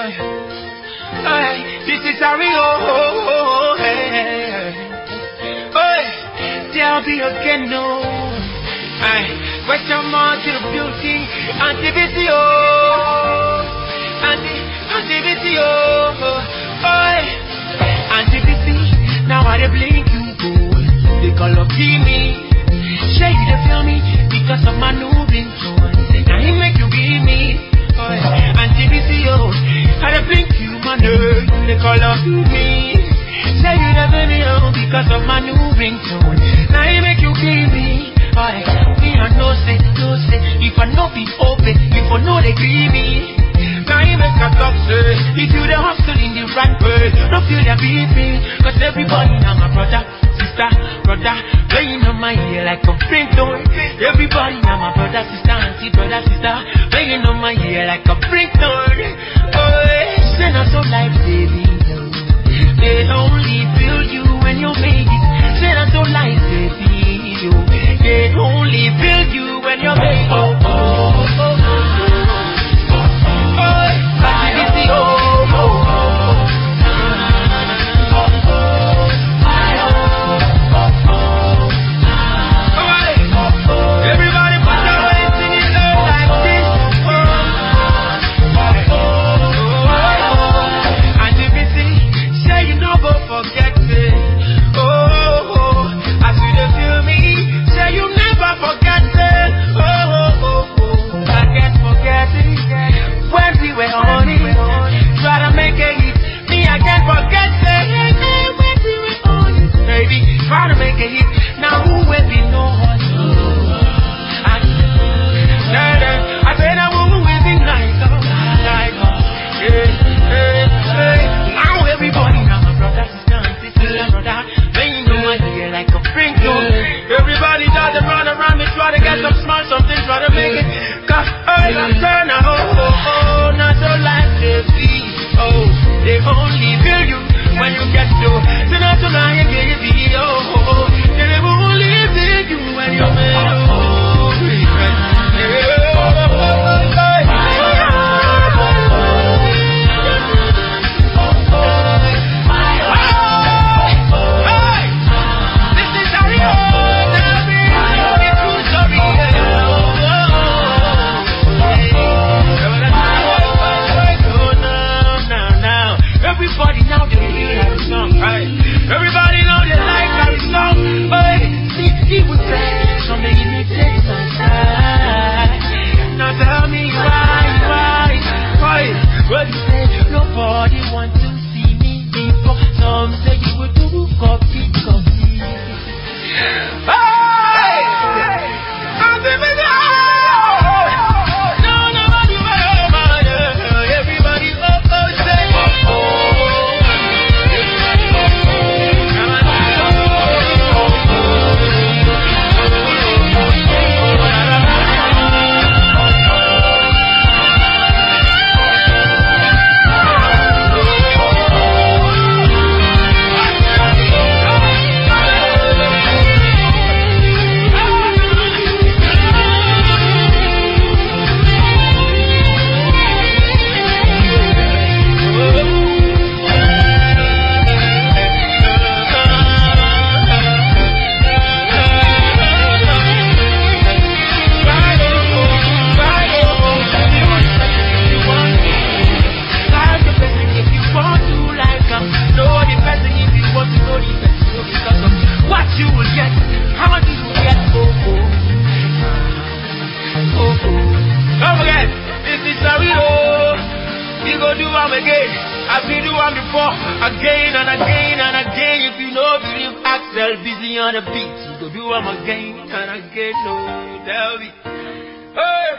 Hey, this is we go. Hey, hey, there'll be again, no. Hey, question mark to the building, anti-VCO. Oh. Anti, call up me. Say you feel me oh, because of my new ringtone. Now he make you give me. Oh, me I know say, no say, if I no be open, if I know they give me. Now he make a talk say, if you the hustle in the right way, don't feel the beating, cause everybody now my brother, sister, brother, playing on my ear like a ringtone. Everybody now my brother, sister, auntie, brother, sister, playing on my ear like a ringtone. Oh, say not so life, baby. They only feel you when you make it. Try do am again. As we do am before, again and again and again. If you know, believe Axel busy on the beat. you go do am again and again. No, tell me. Hey,